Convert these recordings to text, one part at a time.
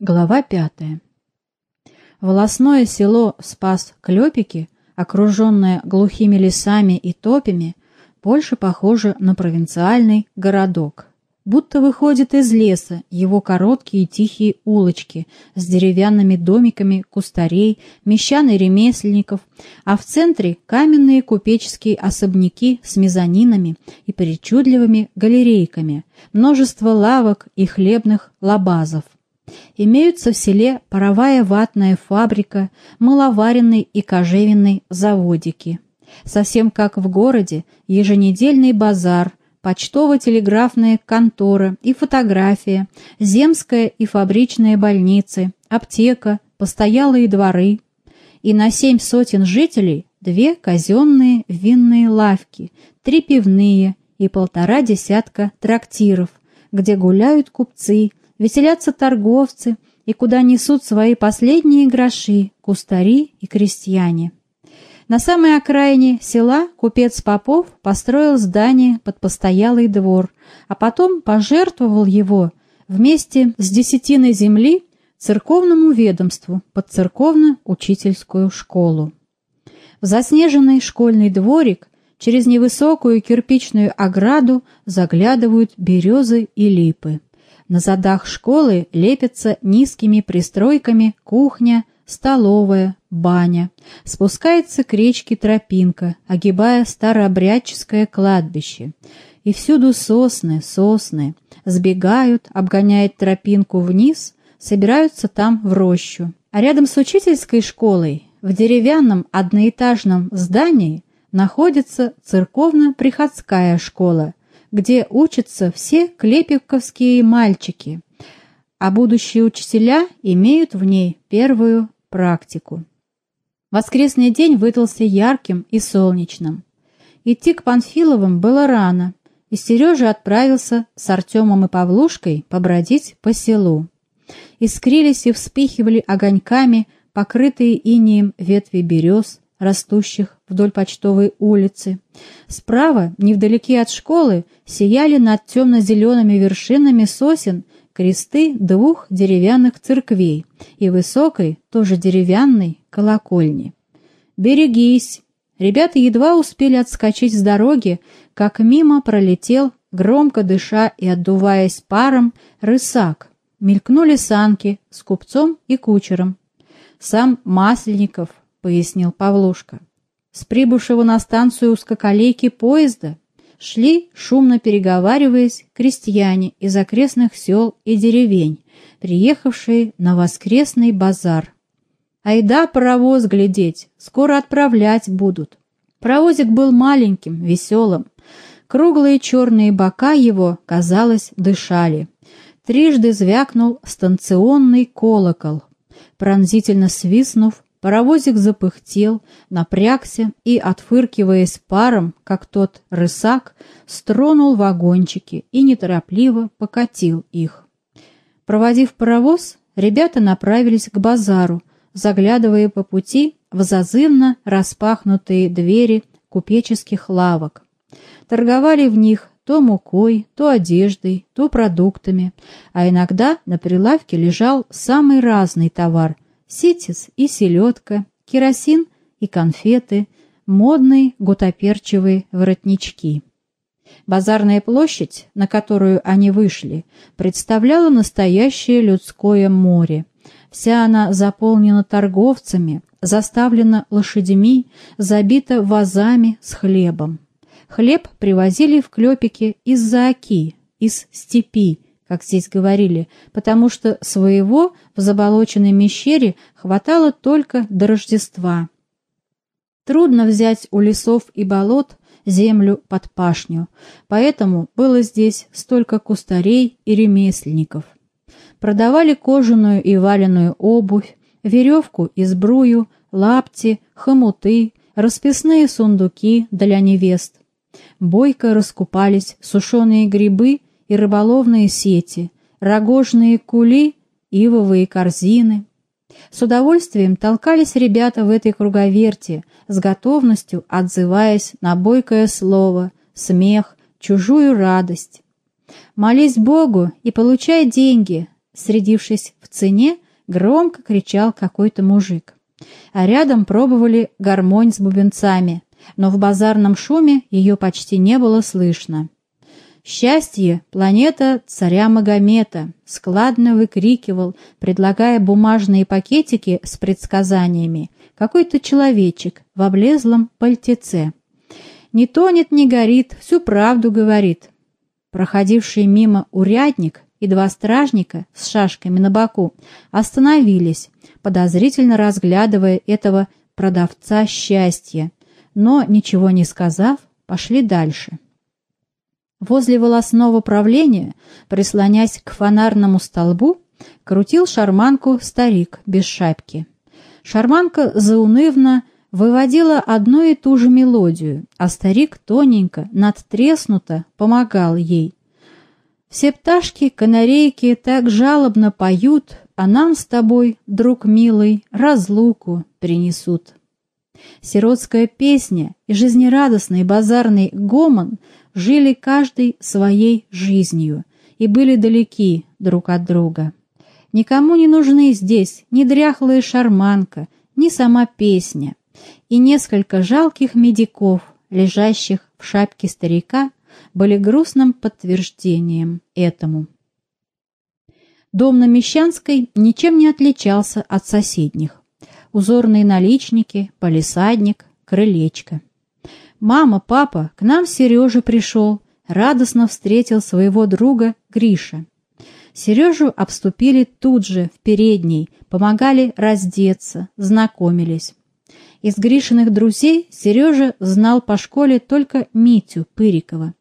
Глава пятая. Волосное село Спас-Клепики, окруженное глухими лесами и топями, больше похоже на провинциальный городок. Будто выходит из леса его короткие тихие улочки с деревянными домиками кустарей, мещан и ремесленников, а в центре каменные купеческие особняки с мезонинами и причудливыми галерейками, множество лавок и хлебных лабазов. Имеются в селе паровая ватная фабрика, маловаренный и кожевенный заводики. Совсем как в городе, еженедельный базар, почтово-телеграфная контора и фотография, земская и фабричные больницы, аптека, постоялые дворы. И на семь сотен жителей две казенные винные лавки, три пивные и полтора десятка трактиров, где гуляют купцы, веселятся торговцы и куда несут свои последние гроши кустари и крестьяне. На самой окраине села купец Попов построил здание под постоялый двор, а потом пожертвовал его вместе с десятиной земли церковному ведомству под церковно-учительскую школу. В заснеженный школьный дворик через невысокую кирпичную ограду заглядывают березы и липы. На задах школы лепятся низкими пристройками кухня, столовая, баня. Спускается к речке тропинка, огибая старообрядческое кладбище. И всюду сосны, сосны. Сбегают, обгоняет тропинку вниз, собираются там в рощу. А рядом с учительской школой, в деревянном одноэтажном здании, находится церковно-приходская школа, где учатся все клепиковские мальчики, а будущие учителя имеют в ней первую практику. Воскресный день выдался ярким и солнечным. Идти к Панфиловым было рано, и Сережа отправился с Артемом и Павлушкой побродить по селу. Искрились и вспихивали огоньками покрытые инеем ветви берез, растущих вдоль почтовой улицы. Справа, невдалеке от школы, сияли над темно-зелеными вершинами сосен кресты двух деревянных церквей и высокой, тоже деревянной, колокольни. «Берегись!» Ребята едва успели отскочить с дороги, как мимо пролетел, громко дыша и отдуваясь паром, рысак. Мелькнули санки с купцом и кучером. Сам Масленников, — пояснил Павлушка. С прибывшего на станцию узкоколейки поезда шли, шумно переговариваясь, крестьяне из окрестных сел и деревень, приехавшие на воскресный базар. Айда паровоз глядеть, скоро отправлять будут. Паровозик был маленьким, веселым. Круглые черные бока его, казалось, дышали. Трижды звякнул станционный колокол. Пронзительно свистнув, Паровозик запыхтел, напрягся и, отфыркиваясь паром, как тот рысак, стронул вагончики и неторопливо покатил их. Проводив паровоз, ребята направились к базару, заглядывая по пути в зазывно распахнутые двери купеческих лавок. Торговали в них то мукой, то одеждой, то продуктами, а иногда на прилавке лежал самый разный товар – ситис и селедка, керосин и конфеты, модные гутоперчивые воротнички. Базарная площадь, на которую они вышли, представляла настоящее людское море. Вся она заполнена торговцами, заставлена лошадьми, забита вазами с хлебом. Хлеб привозили в клепики из-за оки, из степи, как здесь говорили, потому что своего в заболоченной мещере хватало только до Рождества. Трудно взять у лесов и болот землю под пашню, поэтому было здесь столько кустарей и ремесленников. Продавали кожаную и валеную обувь, веревку и сбрую, лапти, хомуты, расписные сундуки для невест. Бойко раскупались сушеные грибы и рыболовные сети, рогожные кули, ивовые корзины. С удовольствием толкались ребята в этой круговерте, с готовностью отзываясь на бойкое слово, смех, чужую радость. «Молись Богу и получай деньги», средившись в цене, громко кричал какой-то мужик. А рядом пробовали гармонь с бубенцами, но в базарном шуме ее почти не было слышно. «Счастье — планета царя Магомета», — складно выкрикивал, предлагая бумажные пакетики с предсказаниями, какой-то человечек в облезлом пальтеце. «Не тонет, не горит, всю правду говорит». Проходивший мимо урядник и два стражника с шашками на боку остановились, подозрительно разглядывая этого продавца счастья, но, ничего не сказав, пошли дальше. Возле волосного правления, прислонясь к фонарному столбу, крутил шарманку старик без шапки. Шарманка заунывно выводила одну и ту же мелодию, а старик тоненько, надтреснуто помогал ей. Все пташки, канарейки так жалобно поют, а нам с тобой, друг милый, разлуку принесут. Сиротская песня и жизнерадостный базарный гомон жили каждый своей жизнью и были далеки друг от друга. Никому не нужны здесь ни дряхлая шарманка, ни сама песня, и несколько жалких медиков, лежащих в шапке старика, были грустным подтверждением этому. Дом на Мещанской ничем не отличался от соседних. Узорные наличники, полисадник, крылечко. «Мама, папа, к нам Сережа пришел», радостно встретил своего друга Гриша. Сережу обступили тут же, в передней, помогали раздеться, знакомились. Из Гришиных друзей Сережа знал по школе только Митю Пырикова.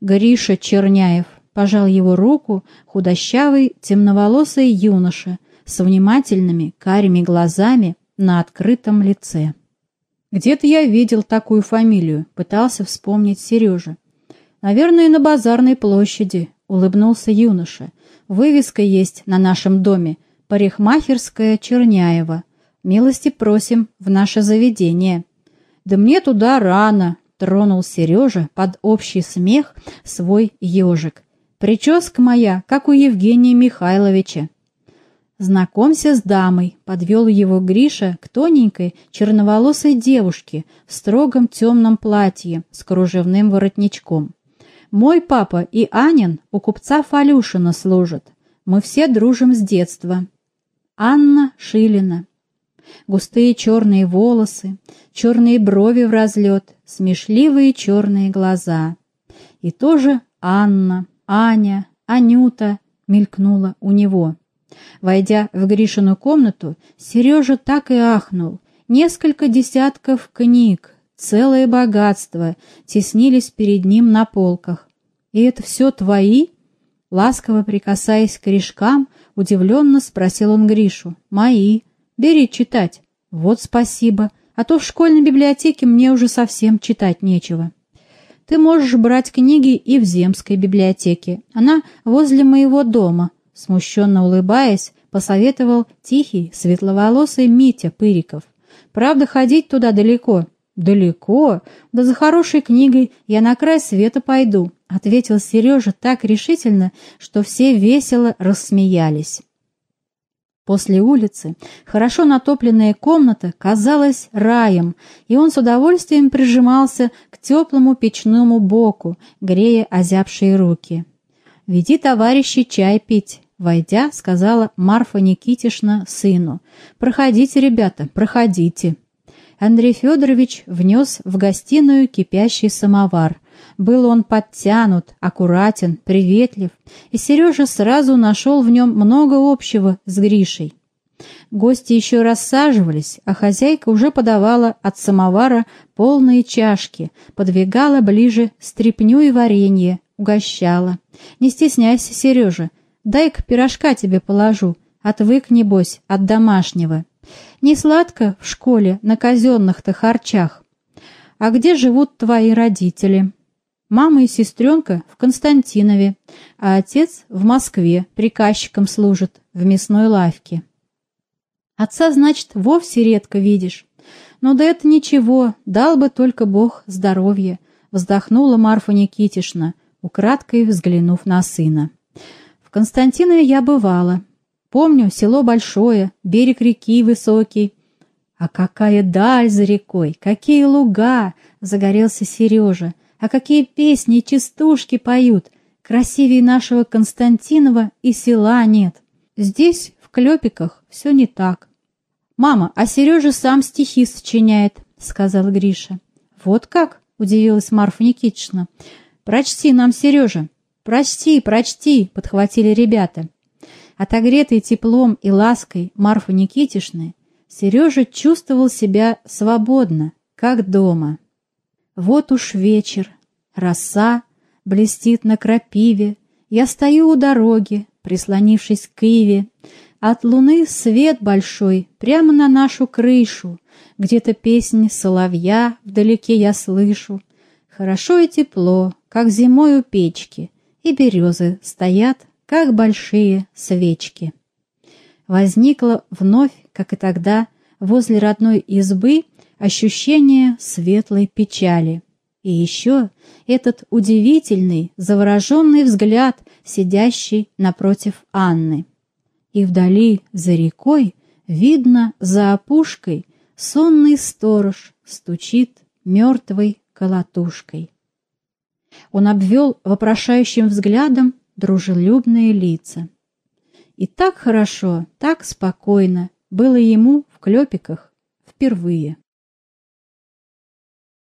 Гриша Черняев пожал его руку худощавый темноволосый юноша с внимательными карими глазами на открытом лице. «Где-то я видел такую фамилию», — пытался вспомнить Сережа. «Наверное, на базарной площади», — улыбнулся юноша. «Вывеска есть на нашем доме. Парикмахерская Черняева. Милости просим в наше заведение». «Да мне туда рано», — тронул Сережа под общий смех свой ежик. «Прическа моя, как у Евгения Михайловича». «Знакомься с дамой», — подвел его Гриша к тоненькой черноволосой девушке в строгом темном платье с кружевным воротничком. «Мой папа и Анин у купца Фалюшина служат. Мы все дружим с детства». Анна Шилина. Густые черные волосы, черные брови в разлет, смешливые черные глаза. И тоже Анна, Аня, Анюта мелькнула у него. Войдя в Гришину комнату, Сережа так и ахнул. Несколько десятков книг, целое богатство теснились перед ним на полках. «И это все твои?» Ласково прикасаясь к корешкам, удивленно спросил он Гришу. «Мои. Бери читать». «Вот спасибо. А то в школьной библиотеке мне уже совсем читать нечего». «Ты можешь брать книги и в земской библиотеке. Она возле моего дома», Смущенно улыбаясь, посоветовал тихий, светловолосый Митя Пыриков. «Правда, ходить туда далеко?» «Далеко? Да за хорошей книгой я на край света пойду», — ответил Сережа так решительно, что все весело рассмеялись. После улицы хорошо натопленная комната казалась раем, и он с удовольствием прижимался к теплому печному боку, грея озябшие руки. «Веди, товарищи, чай пить», Войдя, сказала Марфа Никитишна сыну. «Проходите, ребята, проходите». Андрей Федорович внес в гостиную кипящий самовар. Был он подтянут, аккуратен, приветлив, и Сережа сразу нашел в нем много общего с Гришей. Гости еще рассаживались, а хозяйка уже подавала от самовара полные чашки, подвигала ближе стряпню и варенье, угощала. «Не стесняйся, Сережа, Дай-ка пирожка тебе положу, отвык, небось, от домашнего. Не сладко в школе на казенных-то харчах. А где живут твои родители? Мама и сестренка в Константинове, а отец в Москве приказчиком служит в мясной лавке. Отца, значит, вовсе редко видишь. Но да это ничего, дал бы только Бог здоровья, вздохнула Марфа Никитишна, украдкой взглянув на сына. В Константинове я бывала. Помню, село большое, берег реки высокий. А какая даль за рекой, какие луга! Загорелся Сережа. А какие песни и частушки поют! Красивее нашего Константинова и села нет. Здесь, в Клепиках, все не так. «Мама, а Сережа сам стихи сочиняет», — сказал Гриша. «Вот как?» — удивилась Марфа Никитична. «Прочти нам, Сережа». «Прочти, прочти», — подхватили ребята. Отогретый теплом и лаской Марфы Никитишны, Сережа чувствовал себя свободно, как дома. Вот уж вечер, роса блестит на крапиве, я стою у дороги, прислонившись к иве, от луны свет большой прямо на нашу крышу, где-то песнь соловья вдалеке я слышу. Хорошо и тепло, как зимой у печки, и березы стоят, как большие свечки. Возникло вновь, как и тогда, возле родной избы ощущение светлой печали. И еще этот удивительный, завороженный взгляд, сидящий напротив Анны. И вдали, за рекой, видно, за опушкой, сонный сторож стучит мертвой колотушкой. Он обвел вопрошающим взглядом дружелюбные лица. И так хорошо, так спокойно было ему в клепиках впервые.